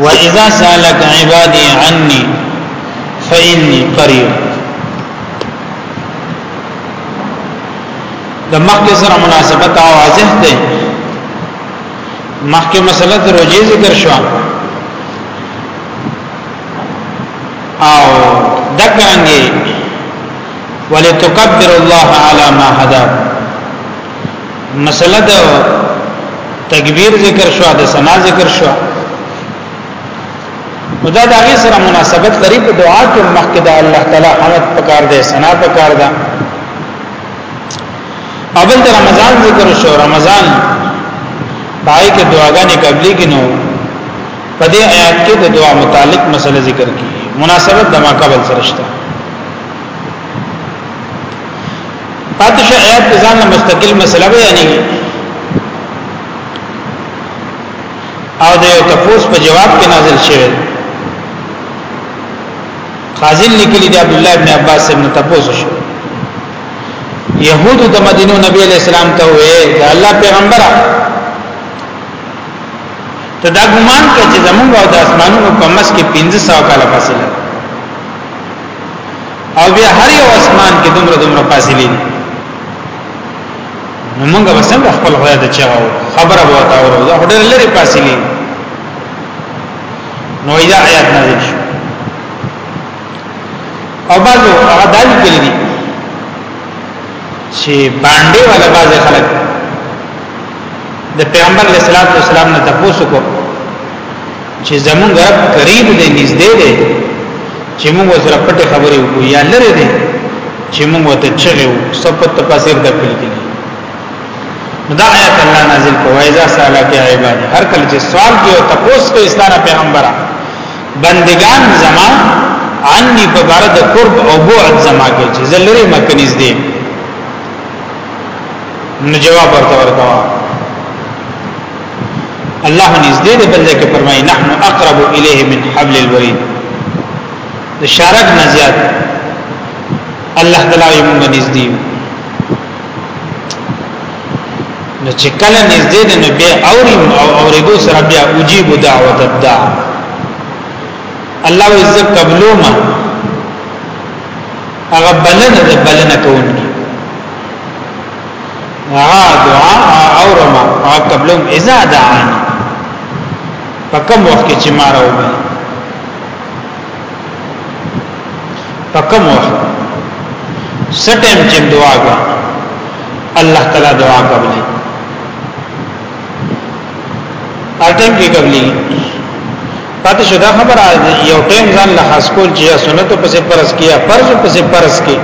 و اذا سالک عبادی عنی فإني قريب د مخکې سره مناسبت او واضح دی مخکې مسله د روزي ذکر شو او دکرنګي ولتکبر الله علی ما هداکم مسله د تکبیر ذکر شو د سنا ذکر شو دا د هغه سره مناسبت لري په دعا کې مخکې د الله تعالی حمد پکار دی سنا پکار ده اول د رمضان ذکر شو رمضان پای کې دعاګانې قبلي کې نو په دې آیات کې د دعا متعلق مسله ذکر کی مناسبت د ما قبل سره شته پاتې شو آیات په ځان مستقل مسله بیانې او د یو تفوس په جواب کې نازل شوی خازن لیکلی دی عبد الله ابن عباس ابن تفوس شو يهودو د مدینو نبی علیہ السلام ته وې دا الله پیغمبره ته دا ګمان کوي چې زمونږ او د اسمانونو په مس کې 1500 کاله فاصله او بیا هر یو اسمان کې دومره دومره فاصله دي نو موږ به څنګه خپل خدای ته چاو خبره به وتا ورو دا ډېر لري فاصله نو دا آیات نازل شو او بعضو هغه دالي کړی دي چې باندې ولا بعض خلک د پیغمبر علیه السلام نه تاسو کو چې زمونږ رب قریب دی نږدې دی چې موږ سره پټه خبرې وکړو یا لره دی چې موږ ته چغه و سپت تفسیر د کلی کې دا آیت الله نازل کو ایزا سالک عباد هر کله چې سوال کې او تپوس کې اسلام پیغمبره بندگان زما انی په بار د قرب او بعد زما کې چې زلری مکنیز دی نو جواب ورته ورکوا الله نږدې دی بل ځکه فرمایي نحن اقرب الیه من حبل الورید د شارک نه زیات الله تعالی یې موږ نږدې نو چې کله نږدې دی نو بیا اوري او اوریدو سره بیا اجیب دعوت الداع الله عز قبلو ما هغه بلنه ده بلنه کوونکی ها دعا او رما قبلهم اذا دعان پکم وخت چې ما راو به پکم وخت سټم چې دعا غوا الله تعالی دعا قبلې اټم کې قبلې پاتې شو دا خبره یو ټیم ځان له خاص کول چې سنت په سپرس کې یا فرض په سپرس کې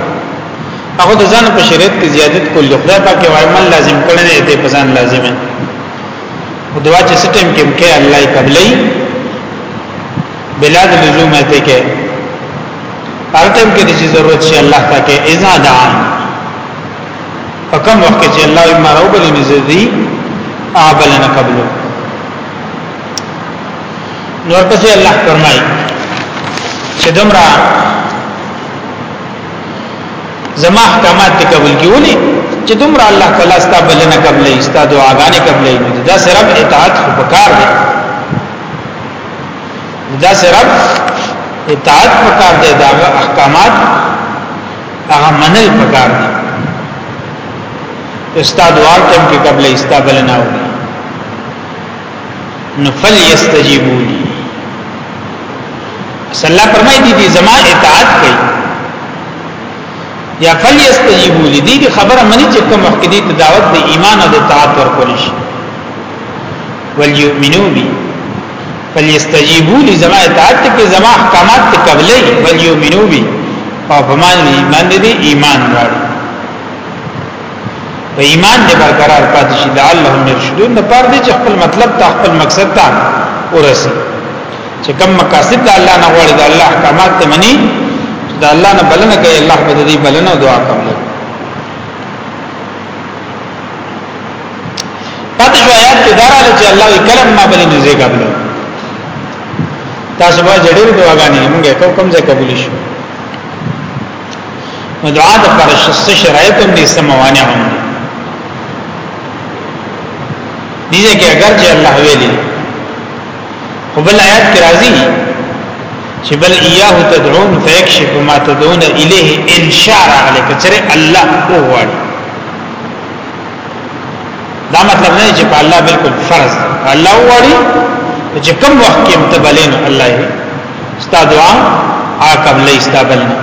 هغه د ځان په شریعت کې زیادت کول دی خدای پاک یو عمل لازم کړی دی ته په ځان لازم دی او دعا چې ستیم کې کې الله یې قبلې بلا د لزوم ته کې پرتم کې چې ضرورت شي الله پاک اذا دعا په کوم وخت چې الله یې مرو بلې نزدي اعبل نه قبلو نور پسې الله فرمایي چې دمرا زما احکامات ته قبول کیولې چې دومره الله تعالی ستا بلنه قبلې ستا دعاګانې قبلې دا سره اطاعت خو پکار دی دا سره اطاعت پکار دی دا احکامات هغه منل پکار دی استاد وارتم کې قبلې ستا بلنه وکړي نو فلیستجیبو لی صلی الله فرمای دي دي زما اطاعت کوي یا فلیستجیبو لی دي دي خبره منی چې کوم وخت دي دعوت د ایمان او د اطاعت ورکول شي ولیؤمنو بی فلیستجیبو لی زما اطاعت کوي زما احکامات ته قبلې ولیؤمنو بی او فمان ایمان دي ایمان راړي په ایمان دې برقرار پاتې شي لعلهم يرشدون د پاره دې چې خپل مطلب ته خپل مقصد ته ورسي چې کوم مقاصد د الله نه غواړي د الله احکامات ته مني د الله نه بلنه کوي الله به دې بلنه او دعا قبول پاتې شو آیات کې دراله چې الله یې کلم ما بلې نه زیږه بلو تاسو به جوړې دعاګانې موږ ته کوم ځای قبول شي نو دعا د پر شست شرایط هم دي سموانه هم دي ځکه اگر چې الله ویلي خو بل آیات کې راځي چې بل ایاه تدعون فیکشف ما تدعون الیه ان شاء الله کچره الله هو دا مطلب نه چې په الله بالکل فرض الله وړي چې کوم وخت کې متبلین الله ستا دعا آ قبل استا بلنا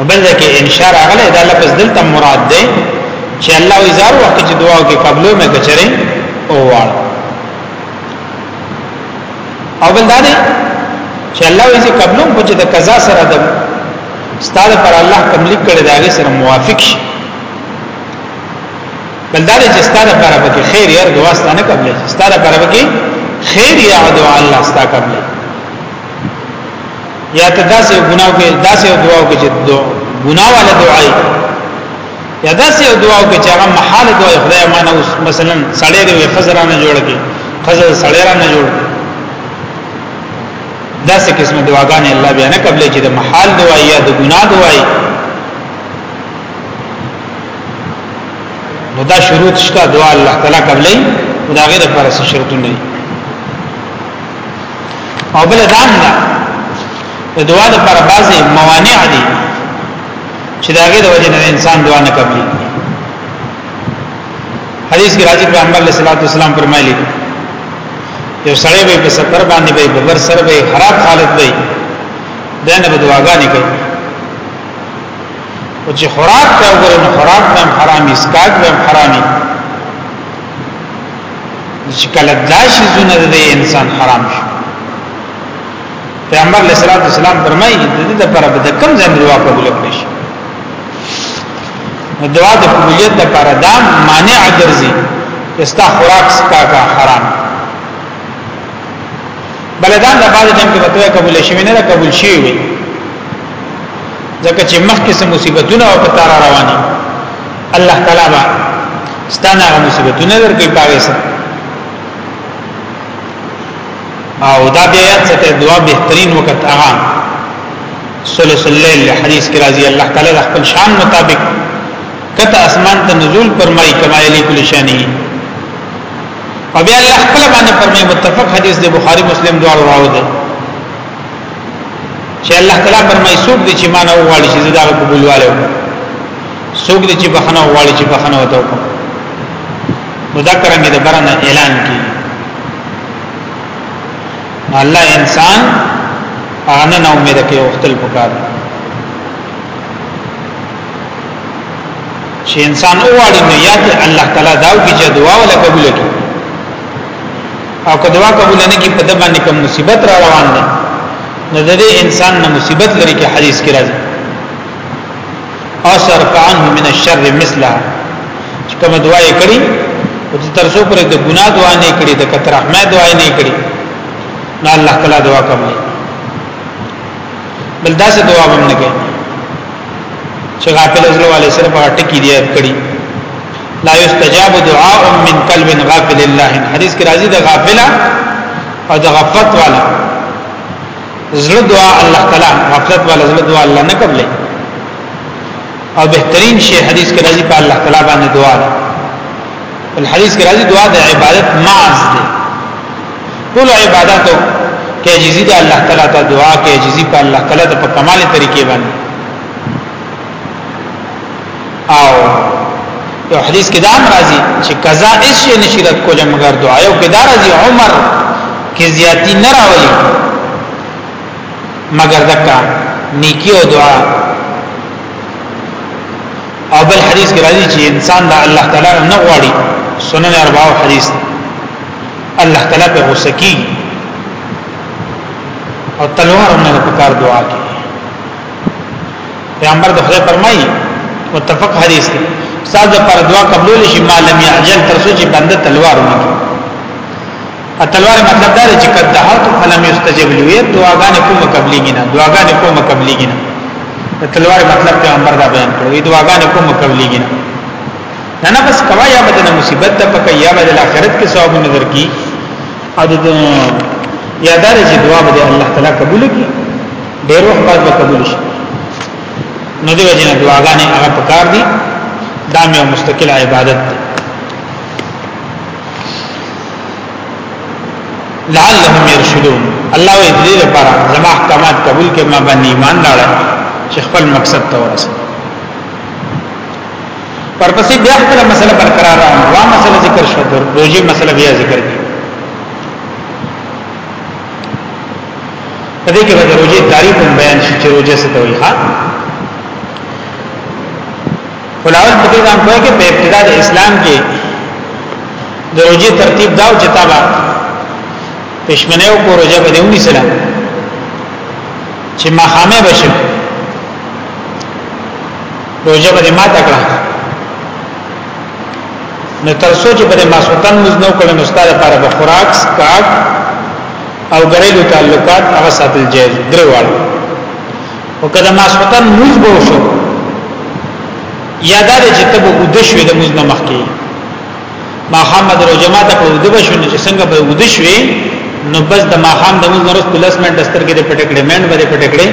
وبل ځکه انشاء راغله دا لفظ دلته مراد ده چې الله ایزار وخت چې دعا کې قبلو مې کچره او واړ او بل دا ده چې الله ایزي قبلو په چې د قضا سره ده ستاره پر الله کوم لیک کړی دا غي سره موافق شي بل دا چې ستاره لپاره به کې خیر یا دعا ستانه قبلې ستاره لپاره به کې خیر یا دعا الله ستا قبلې یا ته داسې ګناو کې داسې دعا کې چې ګناو ولا دعای یا داسې دعا کې چې هغه محال دعا خدای ما نه مثلا سړی دی خزرانه جوړ کې خزر سړی رانه جوړ کې داسې قسم دعاګانې الله بیا نه قبلې چې د محال دعای یا د ګناه دعای نو دا شروط شته دعا الله تعالی قبلې دا غیر پر شرطونه او بل دام دا د دعا لپاره بعضي موانع دي چې دا غیر وجه نه انسان دعا نه قبلي حدیث کې راځي پیغمبر علیه الصلاۃ والسلام فرمایلی یو سړی به په سفر باندې به په بر سره به خراب حالت وي دنه بدواګانی کوي او چې خوراک ته وګورئ نو خوراک به حرامي اسکاک به حرامي چې کله داشي زونه د انسان حرام شي پیغمبر علیہ الصلوۃ والسلام فرمایي د دې لپاره به کم ځای دعا قبول کړي شي نو دعا د قبولیت لپاره دا مانع ګرځي استا خوراک سکا کا حرام بلدان د بعض ټیم کې وتوې قبول شي نه قبول شي وي ځکه چې مخکې سم مصیبتونه او پتا را رواني الله تعالی با ستانه مصیبتونه درکې پاره سره او دا بیا یاد ساته دعا بهترین وخت هغه صلی الله علیه حدیث کې راځي الله تعالی د خپل شان مطابق کته اسمان ته نزول فرمایي کما یلی کل شانه او بیا الله خپل باندې فرمایي متفق حدیث دی بخاری مسلم دواړو راوړي چې الله تعالی فرمایي څوک دي چې مان او غواړي چې زدا قبول والو څوک دي چې بخنه غواړي چې بخنه وته وکړي نو دا کرانګي د برنه اعلان کی الله انسان انا نو امید کې وختل پکار چې انسان وواړي نو یاد الله تعالی داو کې چې دعا ولا قبول کړي او که دعا قبول نه کړي په دبا باندې کوم مصیبت را روان ده نو د دې انسان نه مصیبت لري کې حدیث کې راځي او صرف عنه من الشر مثله چې کوم دعا یې کړي او تر څو پر د ګناه دعا نه کړي د کتر رحمت دعا نه کړي نو الله تعالی دعا کوي بل داسې دعا هم نه کوي چې غافل زړه والے سره په ټکی دی کړی لا یستجاب دعاء من قلب غافل الله حدیث کې راځي د غافلا او د غفلت والا زړه دعا الله تعالی غفلت والا زړه دعا الله نه قبلې او بهترین شی حدیث کې راځي په الله تعالی باندې دعا ده الحدیث کې راځي دعا د عبادت معز ده ټول عبادتو کې عجزي د الله تعالی ته دعا کې عجزي په الله تعالی ته په کمال طریقې باندې او یو حدیث کې دا راځي چې قضا هیڅ نشي رد کول مګر دعا یو کې دا راځي عمر کې زیاتی نه راولي مګر دکا نیکی او دعا او بل حدیث کې راځي چې انسان د الله تعالی نه غواړي سنن 40 حدیث دی الله تعالی په غوسه کی او تلوار نه په کار دعا کی پیغمبر د خدای فرمایي متفق حدیث دی استاد پر دعا قبول شي معلم یعجل تر سوچ بنده تلوار نه کی تلوار مطلب دا چې کده هر تو فلم یستجب لیوی دعاګانې کوم قبلې نه دعاګانې کوم قبلې نه تلوار مطلب پیغمبر دا بیان کړو دعاګانې کوم قبلې نه نه نه بس کوا یا بدل مصیبت ته پکې یا بدل آخرت کې ثواب نظر کی او د یادار چې دعا به الله تعالی قبول کړي ډېر وخت بعد به قبول شي نو دی وجنه دعاګانې هغه پکار دي دا مې مستقل عبادت دی لعلهم يرشدون الله دې لپاره زما احکامات قبول کړي ما باندې ایمان راړل چې خپل مقصد ته ورسېږم پرپسې بیا خپل مسله برقرار ده وا مسله ذکر شو د روزي مسله بیا ذکر کړي په دې کې به د روزي تعریف هم بیان شي چې روزه څه ته وایي ها ولاول په دې ځان کوی کې په ابتدا د اسلام کې د روزي ترتیب دا او چې تابع پښمنه او کو روزه به دیونی سلام چې ما خامه بشم روزه باندې ما تکړه نو تر سوچ باندې ما سوتن مزنو کړه نو ستاره لپاره به خوراک سکاک او غریلو تعلقات هغه ساتل جایز دروال او کله ما سوتن موز به شو یادار چې ته به ودشوې د موز نه مخکې ما خام د روزه ما ته کړو د بشو چې څنګه به ود شوي نو بس د ما خام د موږ نورس پلس منټ دستر کې د پټکړې منټ باندې پټکړې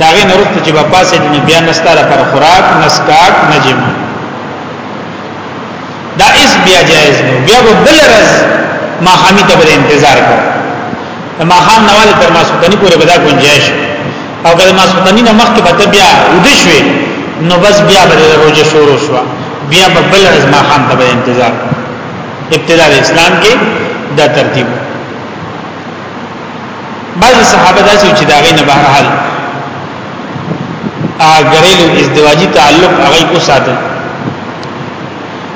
دا غي نورس چې په پاسه د بیا نستاره پر خوراک نسکاک نجم دا اس بیا جائز نو بیا به بل رز ما خامي ته بل انتظار کو ما خام نواله تر ما سو کني پورې بدا گنجائش او کله ما سپتنین مخکې به ته بیا وده شوې نو بس بیا به روجه شروع شو بیا به بل ورځ ما خان ته به انتظار ابتدا د اسلام کې دا ترتیب بعض صحابه داسې چې دا غي نه بهر حال اګریلو ازدواجی تعلق هغه کو ساتل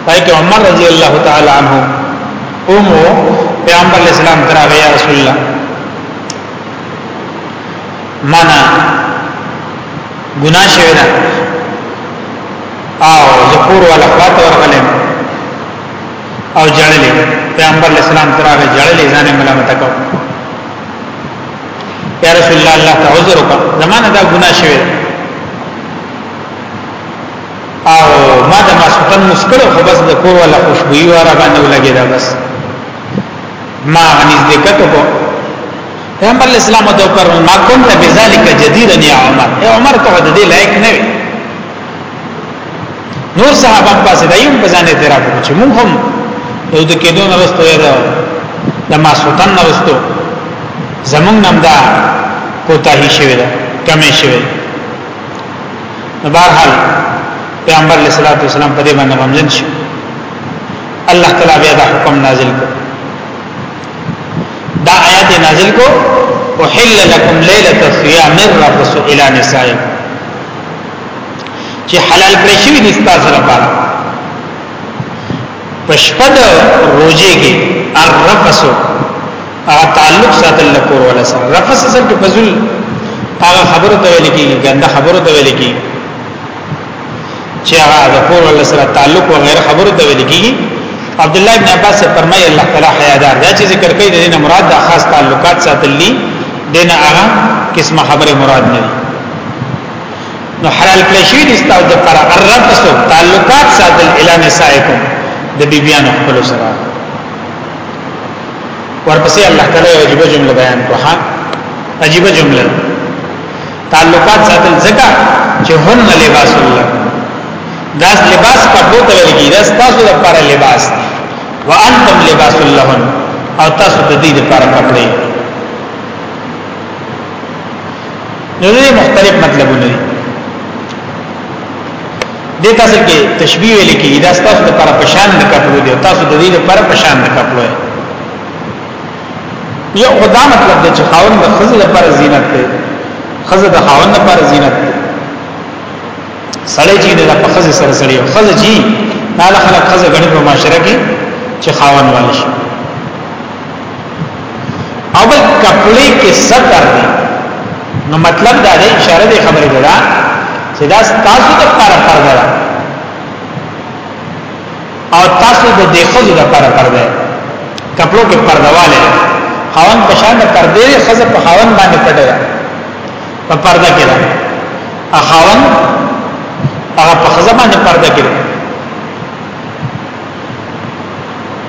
پای کې عمر رضی الله تعالی عنہ اومو پیغمبر اسلام تراغه یا رسول الله معنا ګناه شوی ده او ذکور ولا خواته ورغلم او جړلې پیغمبر اسلام تراغه جړلې ځان ملامت کو یا رسول الله الله ته عذر وکړه زمانه دا ګناه شوی ده او ما د ماسوتن مسکړو خو بس د کور ولا خوشبوئی واره باندې ولګی دا بس ما غنیز دې کته کو پیغمبر اسلام ته پر ما كنت بذلك جديرا يا عمر اے عمر ته د دې لایق نه وي نور صحابه پاسه دایم په ځان اعتراف وکړي چې موږ هم یو د کېدو نه وستو یا د ما سلطان نه وستو زمونږ نم دا کوتاهی شوی ده کمې شوی ده بهرحال پیغمبر علیہ الصلوۃ والسلام په دې باندې غمجن شو الله تعالی بیا دا حکم نازل کړ دا آیات نازل کو وحل لكم ليله الصيام الرفث الى نسائكم چې حلال کړی شوی دي تاسو لپاره پشپد روزي کې الرفث هغه تعلق ساتل لپاره ولا سره رفث سره په ځل هغه خبره ته ویل کیږي ګنده خبره ته ویل کیږي چې هغه د کور ول سره تعلق او غیر خبرو ته ویل کیږي عبد الله بن عباس فرمایي الله تعالی حیادار دا چې ذکر کوي د دې مراد د خاص تعلقات ساتل دي دنه هغه قسمه خبره مراد نه نو حلال کړی شوی د استاو د پر الرفس تعلقات ساتل اله نسائکم د بیبیانو خپل سره ورپسې الله تعالی عجیب جمله بیان کوه عجیب جمله تعلقات ساتل زکا چې هن لباس الله داس لباس کپلو ته لګي دا تاسو لپاره لباس دی وانتم لباس لهن او تاسو د دې لپاره کپلې نو دې مختلف مطلبونه دي د تاسو کې تشبیه لیکي دا تاسو لپاره پشان د کپلو دی تاسو د دې لپاره پشان د کپلو دی یو خدا مطلب دی چې خاون د خزې لپاره زینت دی خزه د خاون لپاره زینت دی سړی چې د په خزه سره سړی او خزه چې نه له خلک خزه غني په معاشره کې چې خاون والی شي او بل کپڑے کې ستر دی نو مطلب دا دی اشاره دی خبرې ده چې دا تاسو د لپاره فرض ده او تاسو د دې خزو د پر پرده کپلو کې پردواله خاون په شان د پردې خزه په خاون باندې پټه ده په پرده کې ده اخاون هغه په خزه باندې پرده کې ده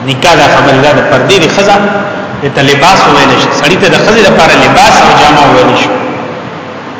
نکاح دا خبر ده د پردې د خزه د لباس ویل شي سړی ته د خزه لپاره لباس او جامه ویل شي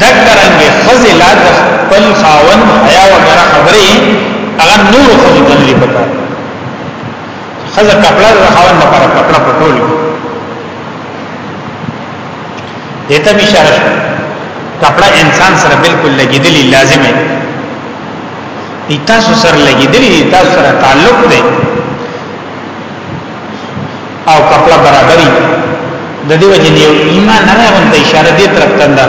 دکرنګ خزه لا د خپل خاون حیا و غیره خبره هغه نور خو دې نه پکا خزه کپڑا د خاون نه پر کپڑا پټول دته به اشاره شو کپڑا انسان سره بالکل لګیدلی لازم دی تاسو سره لګیدلی تاسو سره تعلق دی او کپړه برابرۍ د دې وجه نه یو ایمان نه غوند اشاره دې طرف تنده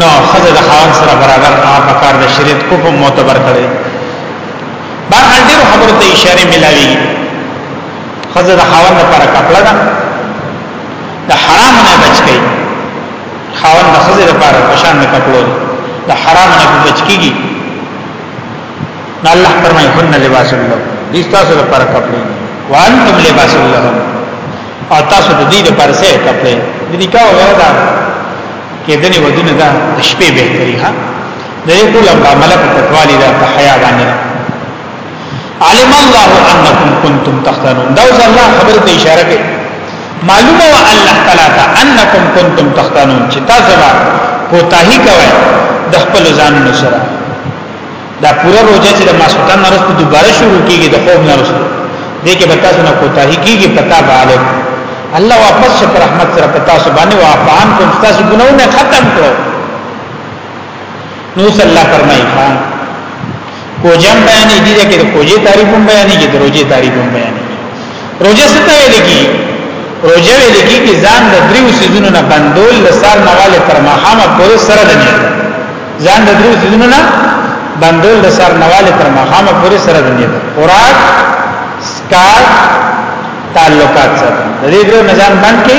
نو خزه د خاون سره برابر هغه په کار د شریعت کو په معتبر کړي بار ډېر خبرو ته اشاره ملاوي خزه د خاون لپاره کپړه ده د حرام نه بچ کی خاون د خزه لپاره پشان نه کپړو د حرام نه بچ کیږي نو الله فرمایي هن لباس لهم دي تاسو لپاره کپڑے وانتم لباس لهم او تاسو د دې لپاره سه کپڑے د نکاح وغیرہ دا کې دني ودونه دا شپې به کوي ها د یو ټول معاملې په تکوالي دا په حیا باندې علم الله انکم کنتم تختنون دا اوس الله خبر ته اشاره کوي معلومه و الله تعالی ته انکم کنتم تختنون چې تاسو به کوتاهی کوئ د خپل ځانونو سره دا پوره روزه چې د ماسوتان نرسته دوباره شروع کیږي د خوب نرسته دې کې بتا سره کوتاهی کیږي پتا باندې الله واپس شپ رحمت سره پتا سو باندې وافان کوم تاسو ګناونه ختم کړو نو صلی الله فرمایي خان کوجم بیانې دي چې د کوجې تعریف هم بیانې دي د روزې تعریف هم بیانې روزه ستا یې لګي روزه یې لګي چې ځان د دریو سيزونو نه بندول لسار نواله تر ماهامه پورې سره دنیا ځان د درو سيزونو نه بندول د سر نواله تر مخامه پورې سره دي خوراک سکار تعلقات سره د دې درو نه ځان بند کې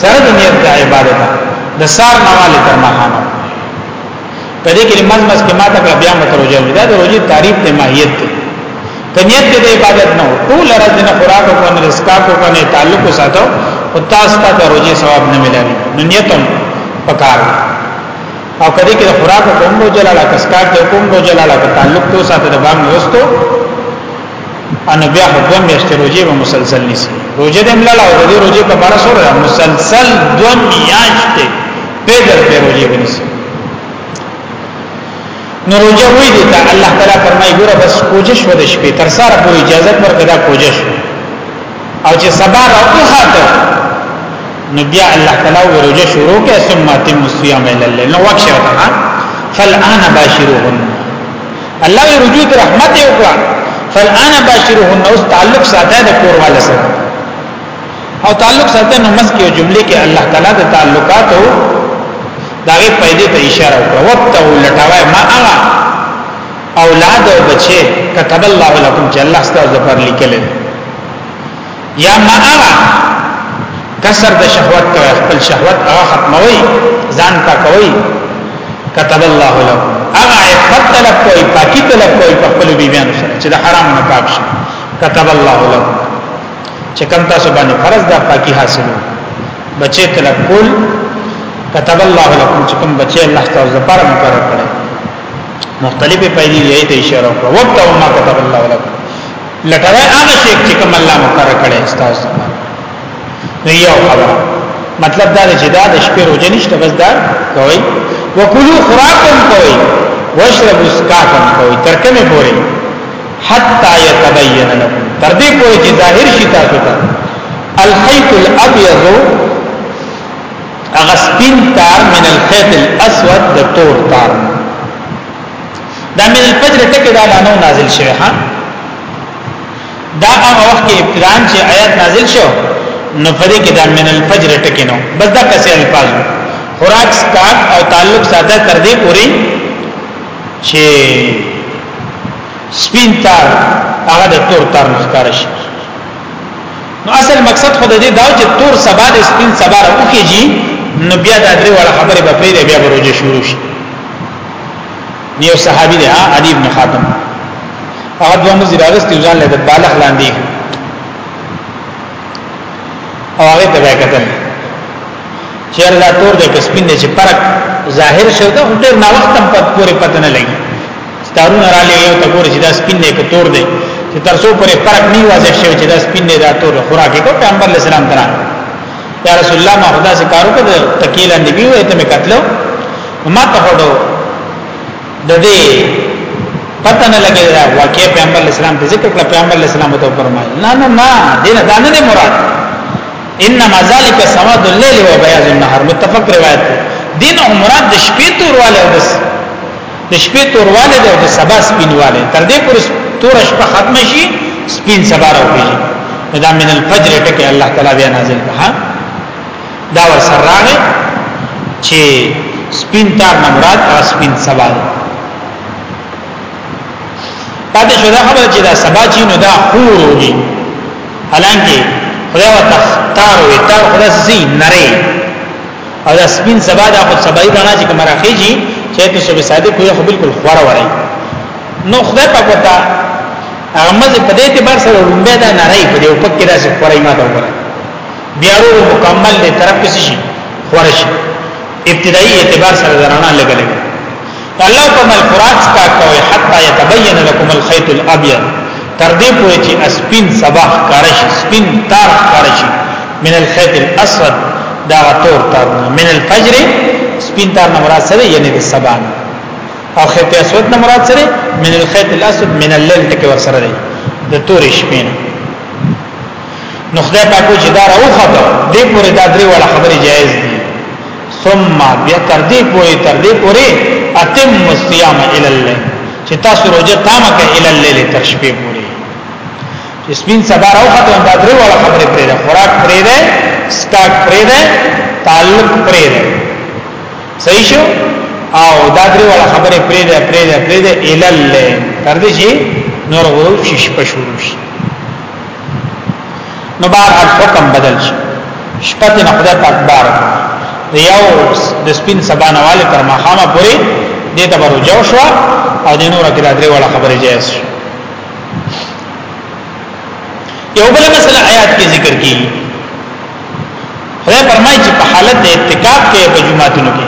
سره د نیت د عبادت د سر نواله تر مخامه کدی کې مز مز کې ماته کړه بیا متر وجه دا د روزي تعریف ته ماهیت دی کنیت د عبادت نه ټول راز نه خوراک او نه رزق او نه تعلق ساتو او تاسو ته روزي ثواب نه ملایي نو نیتم پکار دی او کدی کې خوراک کوم نو جلاله کسکاټ ته کوم نو جلاله په تعلق تو ساته د بام وستو ان بیا دوه میاشتې روزي به مسلسل نیسی روزه د املاله او د روزي په بار سره مسلسل دوه میاشتې په در په روزي ونیسی نو روزه وی دي ته الله تعالی فرمایي ګوره بس کوجش و د شپې تر سره پورې اجازه ورکړه کوجش او چې سبا راوخاته نو بیا الله تعالی ورجه شروع کې ثم تم الصيام الى الليل نو وخت شوه فالان باشرهن الله رجوع رحمت یو کړه فالان باشرهن اوس تعلق ساته د کور والے سره او تعلق ساته نو مسکی او جمله کې الله تعالی د تعلقات او داغه پیدې ته اشاره وکړه وقته لټاوه ما هغه اولاد او بچي كتب الله لكم چې الله ستاسو لپاره لیکل یا ما هغه کسر د شهوت کوي خپل شهوت هغه ختموي ځان پاکوي كتب الله لكم هغه عفت طلب کوي پاکي طلب کوي په خپل بیبيانو سره چې د حرام نه پاک شي كتب الله لكم چې کوم تاسو باندې فرض ده پاکي حاصلو بچي طلب کول كتب الله لكم چې کوم بچي الله تعالی لپاره مقرر کړی مختلفه پیدې یې ته اشاره وکړه وقت او ما كتب الله لكم لټوي هغه شی چې کوم الله مقرر کړی استاد نو یو خبر مطلب دا چې دا د شپې روزه نشته بس دا کوي وکلو خوراکم کوي واشربوا سکاکم کوي تر کومه پورې حتا يتبين لكم تر دې پورې چې ظاهر شي تاسو ته الخيط الابيض هغه سپین تار من الخيط الاسود د تور تار دا من الفجر تکي دا لانو نازل شوی ها دا هغه وخت کې ابتدان چې آیات نازل شو نو پدې کې دا من الفجر تکي نو بس دا کسه الفاظ خوراک سکاک او تعلق ساته تر دې پوري چې سپین تار هغه د تور تار مخکاره شي نو اصل مقصد خود دې دا چې تور سبا د سپین سبا راوکیږي نو بیا دا درې وړه خبره به پرې بیا وروجه شروع شي نیو صحابي دی علي ابن خاتم هغه دوه مزي راغستي ځان له بالغ لاندې او هغه ته وکتل چې الله تور دې کسبین دې چې پرک ظاهر شو دا ډېر نا وخت په پوره پته نه لګي ستارونه را لې یو ته ګوري چې دا سپین دی که تور دی چې تر څو پرې فرق نه واضح شوی چې دا سپین دی دا تور خوراکي کو پیغمبر علیه السلام ترا یا رسول الله ما خدا سے کارو کړ تکیل اندې وی وې ته مې قتلو ما ته هډو د دې پته نه لګی دا واقعي پیغمبر علیه السلام ته ذکر کړ پیغمبر علیه السلام ته فرمایي نه نه نه دې نه دانه نه مراد انما ذالک سواد الليل و بياض النهار متفق روایت دین عمرات د شپې تور والے بس د شپې تورواله دی او د سبا سپینواله تر دې پورې تور شپه ختم شي سپین سبا راوږي دا من الفجر ټکی الله تعالی بیا نازل کړه دا ور سره راغی چې سپین تار نه مراد او سپین سبا دی پاتې شو دا خبره چې دا سبا چې نو دا خور دی حالانکه خدای وتعالى تار وي تار خدای سي نری او دا سپین سبا دا خود سبایی رڼا چې کوم راخیږي چې ته صبح صادق وي خو بالکل خور وره نو خدای په پتا هغه مزه په دې اعتبار سره رومبه دا نه راي په دې په کې راځي خورای ما دا وره بیا ورو مکمل دې طرف کې شي خورشي ابتدایي اعتبار سره رڼا لګلې الله په مل خوراک سکا کوي حتا يتبين لكم الخيط الابيض تر دې پوه چې اسپین صباح کارش سپین تار کارش من الخيط الاسود دا تور تار من الفجر سپین تار نه مراد سره یعنی د سبا او خيط اسود نه مراد سره من الخيط الاسود من الليل تک ور سره دی د تور شپې نه نو خدای پاک چې دا راوخته دې پورې دا درې وړه خبرې جایز دي ثم بیا تر دې پورې تر دې پورې اتم الصيام الى الليل چې تاسو روزه تامه کې الى الليل تر شپې پورې چې سپین سبا راوخته دا درې وړه خبرې پرې ده خوراک پرې ده سکاک پرې ده تعلق پرې ده صحیح شو او دا درې وړه خبرې پرې ده پرې ده پرې ده الى الليل تر دې چې نور غروب شي شپه شروع شي نو بار حکم بدل شي شپه نه خدای پاک بار یو د سپین سبا نه والي تر مخامه پوري دې ته ورو جو شو او د نور کې د درې وړه خبرې جایز شو یو بل مسله آیات کې ذکر کی خدای فرمایي چې په حالت د اتکاف کې په جمعاتونو کې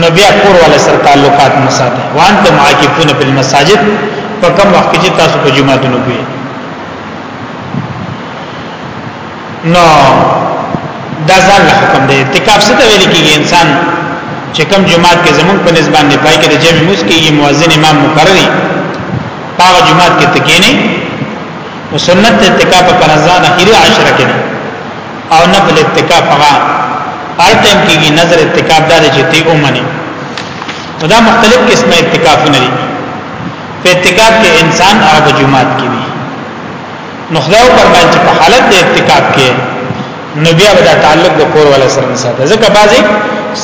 نو بیا کور ولا سره تعلقات نه ساتي وانتم عاکفون فی المساجد په کوم وخت کې تاسو په جمعاتونو کې نو دا ځان له حکم دی اعتکاف څه ته ویل کېږي انسان چې کوم جمعات کې زمون په نسبت نه پای کې د جمع موس کې مؤذن امام مقرري پاغه جمعات کې تکینه او سنت اعتکاف پر ځان اخیری عشره کې او نه بل اتکاف هغه ارتم کېږي نظر اتکاف دا چې تی اومني دا مختلف قسمه اتکاف نه دي په اتکاف کې انسان هغه جمعات کې وي نو خدای پرمایي چې په حالت د اتکاف کې نو بیا به دا تعلق د کور ولا سره نه ساته ځکه بعضي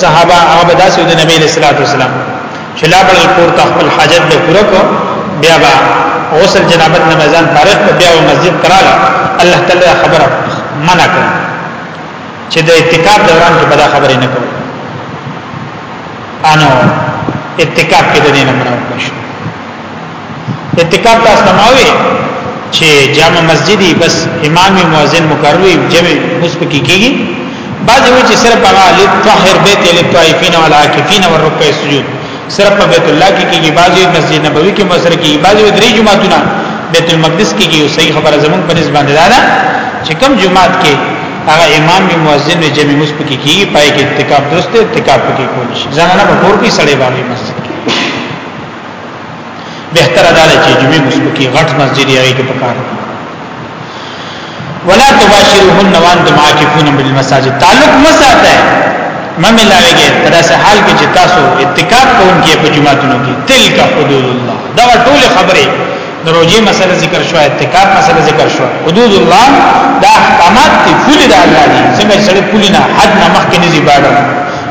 صحابه هغه داسې د نبی صلی الله علیه وسلم چې لا بل کور ته خپل حاجت به پوره کو بیا به غسل جنابت نه میزان فارغ کو بیا به مسجد تراله الله تعالی خبره منع کړ چې د اعتکاف دوران کې بلا خبرې نه کوي انو اعتکاف کې د دې نه منع کړ اعتکاف تاسو ته ماوي چې جامع مسجدي بس امام مؤذن مقرر وي جمع مسپکی کیږي بعض وی چې صرف هغه لطهر بیت للطائفین والعاکفین والرکع السجود صرف په بیت الله کې کیږي بعض وی مسجد نبوي کې مسر کیږي بعض وی درې جمعهونه بیت المقدس کې کیږي صحیح خبره زمون په نسبت ده دا چې کم جمعات کې هغه امام می مؤذن جمع مسپکی کیږي پای کې اعتکاف درسته اعتکاف کې کول شي ځانانه په کور کې سړې باندې مسجد بهتره ده چې جمعې مسبوقي غټ مسجد یې هغه کې پکار ولا تباشرهن وانتم عاكفون بالمساجد تعلق مساته ما ملاويږي تدا سه حال کې چې تاسو اتکاب کوونکې په جمعاتونو کې تلک حدود الله دا ټول خبره دروځي مسله ذکر شو اتکاب مسله ذکر شو حدود الله دا احکامات دي فل د الله دي څنګه چې سړی پولینا حد نه مخکې نه زی باړو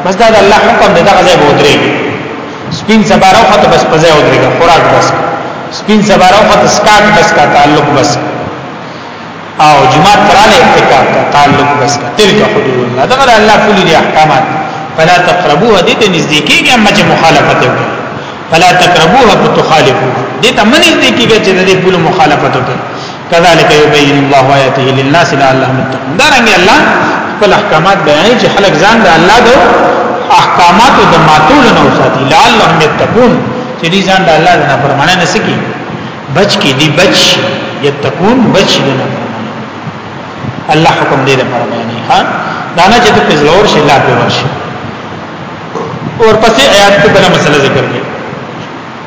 بس دا د الله حکم دی دا غځای به ودرېږي سپین سبارو خطه بس پزای او درګه خوراک بس سپین سبارو خطه سکاک بس کا تعلق بس او جماعت تراله اتکاب کا تعلق بس کا تلک حدود الله دغه الله کلی دی احکامات فلا تقربوها دې ته نږدې کېږي اما چې مخالفت وکړي فلا تقربوها فتخالفوها دې ته منځ دې کېږي چې دې پوله مخالفت وکړي كذلك يبين الله آياته للناس لعلهم يتقون دا رنګ الله خپل احکامات بیانې چې خلک ځان د الله د احکامات د ماتول نه وساتي لعلهم يتقون چې دې ځان د الله نه پرمانه نه سکی بچ کی دی بچ يتقون بچ نه الله حکم دې لپاره بیانې ها دا نه چې ته پزلور شي لا په ورشي اور پسې آیات کې بل مسله ذکر کړي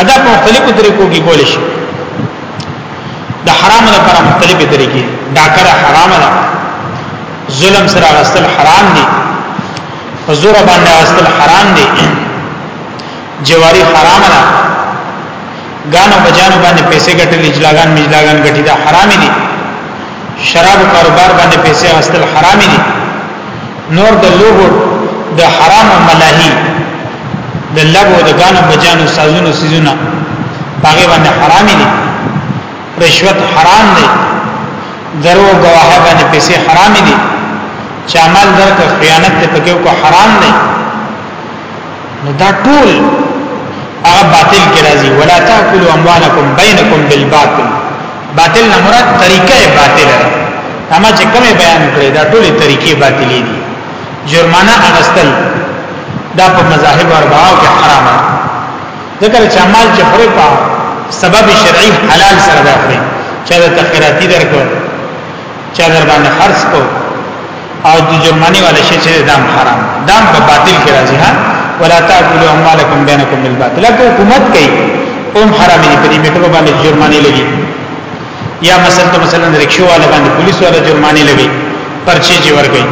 ادا په مختلفو طریقو کې کول شي د حرام لپاره مختلفې طریقې ډاکره حرام ده ظلم سره غسل حرام دي زور باندې غسل حرام دي جواری حرام ده غانو بجانو باندې پیسې ګټل اجلاګان مجلاګان ګټي دا حرام دي شراب کاروبار باندې پیسې غسل حرام دي نور د لوګو د حرام او ملاهي د لګو د غانو بجانو سازونو سيزونه باغې باندې حرام دي رشوت حرام دي درو گواهه باندې پیسې حرام دي چا مال درک خیانت ته پکې کو حرام دي نو دا ټول هغه باطل کې راځي ولا تاكلوا اموالکم بینکم بالباطل باطل نه مراد طریقه باطل ده اما چې کومه بیان کړی دا ټول طریقې باطلې دي جرمانه اغستل دا په مذاهب اربعه کې حرام ده ذکر چې مال چې خوري په سبب شرعي حلال سره ده چې د تخیراتی درکو چا در باندې خرڅ کو او د جرمانی والا شي چې دام حرام دام په باطل کې راځي ها ولا تاكلوا اموالكم بينكم بالباطل لکه حکومت کوي هم حرام دي په دې میټر باندې جرمانی لګي یا مثلا ته مثلا رکشو والا باندې پولیس والا جرمانی لګي پرچی چې ورګي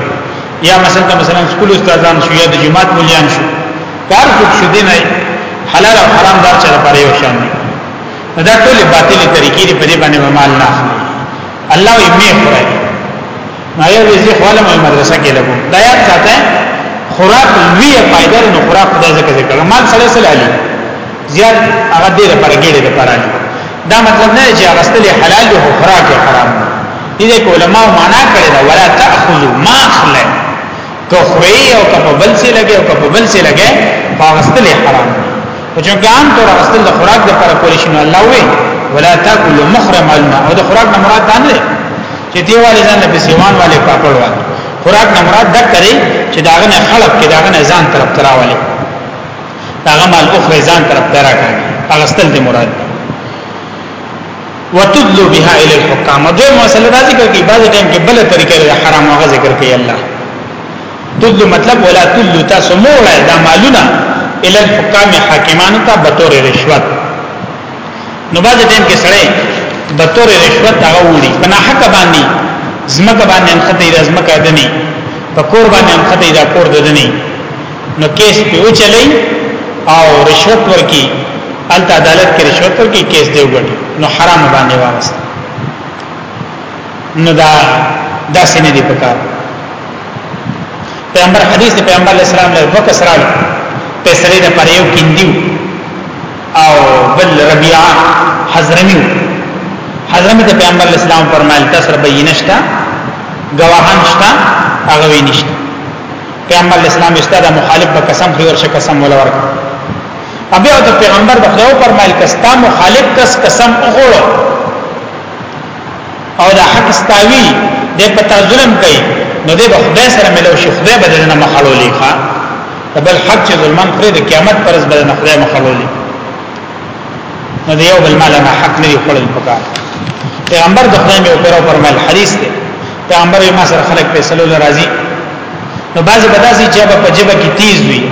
یا مثلا ته مثلا سکول استادان شو یا د جماعت مليان شو کار څوک شو دي نه حلال او حرام دار چره پاره یو شان دي دا ټول باطل طریقې دي په دې باندې مال نه اخلي الله یې مې خورای ما یو ځې خپل مې مدرسه کې لګو دا یاد ساته خوراک لوی فائدہ نو خوراک خدای ذکر ذکر مال سره سره علي زیات هغه دې لپاره ګډه لپاره دا مطلب نه چې هغه ستل حلال او خوراک حرام دي دې علماء معنا کړی دا ولا تاخذوا ما خله کو خوري او کو بل سي لګي او کو بل سي لګي هغه ستل حرام دي او چې ګان تور اصل د خوراک د پر کول شي نو الله وي ولا تاكل مخرم الماء او د خوراک نه مراد دا نه دی چې دیواله ځان په سیوان والے پاپړ والے خوراک نه مراد دا کوي چې داغه نه خلق کې داغه نه ځان طرف تراولي داغه مال اخرى ځان طرف ترا کوي هغه استل دی مراد دی وتدلو بها الى الحكام دغه مسله راځي کوي بعض ټیم کې بل طریقې حرام هغه ذکر کوي الله تدلو مطلب ولا تدلو تاسو موړای دا مالونه ال الحکام حاکمانو ته بطور رشوت نو باز ټیم کې سره بطور رشوت هغه وړي بنا حق باندې زمکه باندې انخته د زمکه دني په کور باندې انخته د کور دني نو کیس په وچلې او رشوت ورکی الته عدالت کې رشوت ورکی کیس دی وګړي نو حرام باندې واسطه نو دا داسې نه دی پکار پیغمبر حدیث پیغمبر علیہ السلام له دوه کسرالو پیسری د پر یو کیندیو او بل ربیعه حضرمیو حضرمی د پیغمبر علیہ السلام فرمایل تاسو رب ینشتا گواهان شتا هغه وینشتا پیغمبر علیہ السلام استاد مخالف به قسم خو ورشه قسم ولا ورک ابي او د پیغمبر د خدای فرمایل کستا مخالف کس قسم وګړو او دا حق استاوی د پتا ظلم کوي نو د خدای سره ملو شي خدای بدل نه مخالولې ښا بل حق چې ظلم پر د قیامت پرز بدل نه خدای مخالولې نو د یو بل مال نه حق نه خپل پکار پیغمبر د خدای یو پیرو فرمایل حدیث دی پیغمبر یې ما سره خلق فیصلو لرازي نو بعضی بداسي چې په جبه کې تیز وي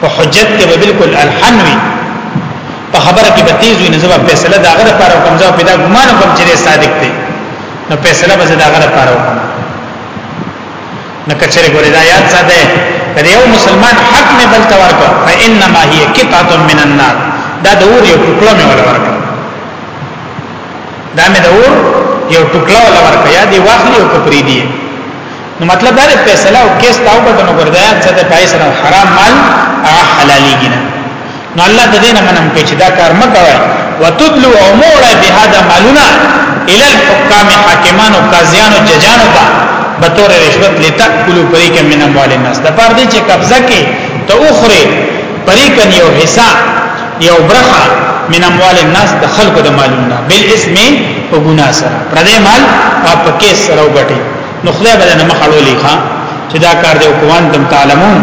په حجت کې به بالکل الحن وي په خبره کې به تیز وي نه زما فیصله دا غره پر کوم ځای پیدا ګمان کوم چې صادق دی نو فیصله به دا غره پر کوم نه کچره ګورې دا یاد ساته کله یو مسلمان حق نه بل تور کو فانما هي قطعه من النار دا د اور یو ټوکړه مې ولا ورکړ دا مې د اور یو ټوکړه ولا ورکړ یا دی واخلې او کپری دی نو مطلب دا دی فیصله او کیس تاو کټو نو ګرځي څه ته پای سره حرام مال هغه حلاليږي نه نو الله د دې نه منم کوي چې دا کار مکوي وتدلو امور بهذا مالنا الى الحكام حاکمان او قاضیان او ججان ته به تور رشوت لتاکلوا فریقا من اموال الناس د پاره دې چې قبضه کې ته اوخره فریقا یو حصہ یو برخه من اموال الناس د خلکو د مالونو بل اسم او ګنا سره پردې مال او پکې سره وګټي نو خدای به نه مخړولې ښا چې دا کار دی او کوان تم تعلمون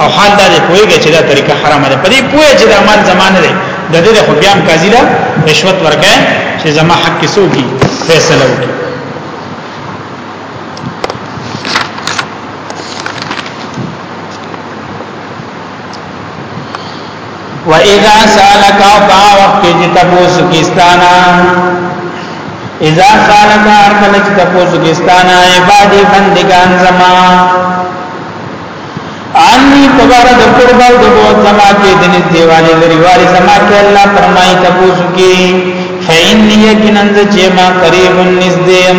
او حال دا دی پوهیږي چې دا طریقه حرامه ده په دې پوهه چې دا مال زمانه ده د دې خو بیا قاضي لا رشوت ورکه چې زما حق کې سوګي فیصله وکړي و اذا سالک او با وقت چې تاسو کیستانا اذا سالک هر کله چې تاسو کیستانا عبادی بندگان زما انی تبارا د قربا د بوت زما کې د نس دیواله لري واري زما کې الله فرمایي تاسو کې فین یقینا چې ما قریب نزدیم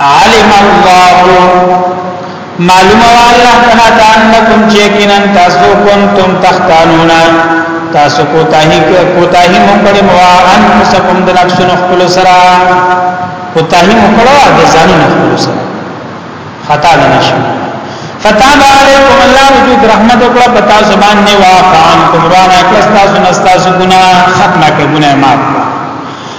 علم الله معلومه الله تعالی دا انکم چیکنن تاسو کنتم تختانونا تاسو کوتاهی کوتاهی مکړه موا ان سکم د نفسو خپل سرا کوتاهی مکړه د ځانو خپل سرا خطا نه شي فتاب علیکم الله وجود رحمت وکړه پتا زبان نه واقعان کوم را نه کړه تاسو نستاسو ګنا ختمه کې ګنا معاف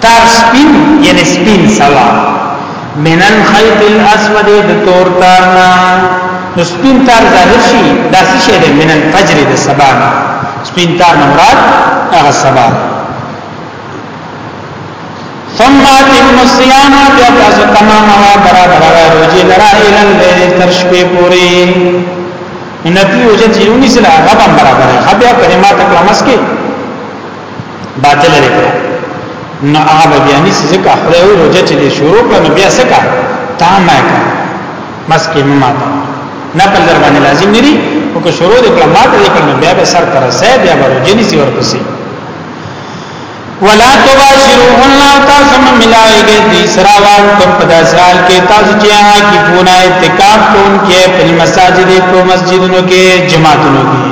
تار سپین یعنی سپین سوا من الخيط الاسود د تور تارنا نو سپین تار ظاهر شي دا څه شی دی من الفجر د سبا سپین تار مراد هغه سبا ثم اتم الصيام بیا تاسو تمام وا برابر روزي لرا الى الليل تر شپې پوري نبی وجه چې یونس لا غبن برابر خبیا کلمات کلمس کې باطل لري نو هغه بیا نس ځکه خپل روزه چې شروع کړه بیا سکه تامه کا بس کې ماته نه په در باندې لازم نری او که شروع د کړه ماته دې کړه بیا به سر تر سه بیا به روزه نسی ورپسې ولا تباشرون تاسو ملایږي د اسراوان تم په داسال کې تاسو چې هغه کې پونه اعتکاف کوونکې په مساجد په مسجدونو کې جماعتونو کې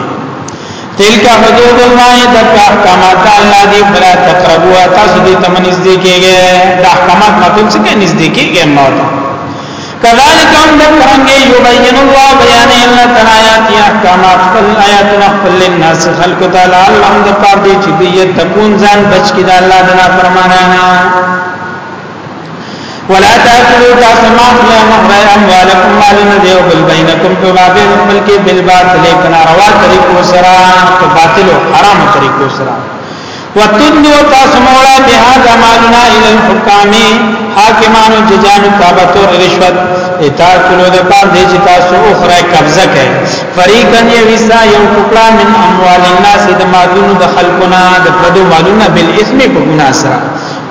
تلک حدود الله دک احکامات الله دی فلا تقربوا تاسو دې تم نږدې کېږي د احکامات مطلب څه کې نږدې کېږي موت کذالک هم د قرانګي یبین الله بیان الله تنایات احکامات خپل آیات خپل الناس خلق تعالی الله د پاره دې چې دې تکون ځان بچ کړي الله د نافرمانانه ولا تاكلوا تاسو ما خلا مخرا اموالكم مالنا ديو بل بينكم په بابل خپل کې بل باطل په ناروا طریقو سره په باطل او حرام طریقو سره وتدلوا تاسو مولا به هذا مالنا الى الحكام حاکمان ججان تابتو رشوت اتاکلو د پاره دې چې تاسو اخرى قبضه کړئ فریقن یوسا یو ټکړه من اموال الناس د مالونو د خلقنا د پردو مالونه بل اسم په ګنا سره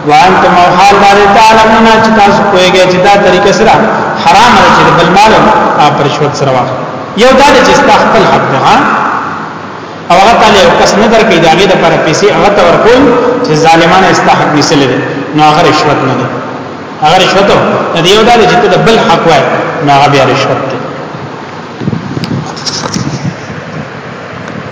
وانتم او حال دار تعلمون چې تاسو کویږئ چې دا طریقه سره حرام ده چې بل مال او پر شوت سره واخ یو دا چې استخپل حق ده او هغه تعالی یو کس نه درکې دا غي د پر پیسې هغه تور کول چې ظالمانه استحق نسل دي نو هغه رشوت نه ده هغه رشوت ده یو دا چې ته د بل حق وای نو هغه بیا رشوت ده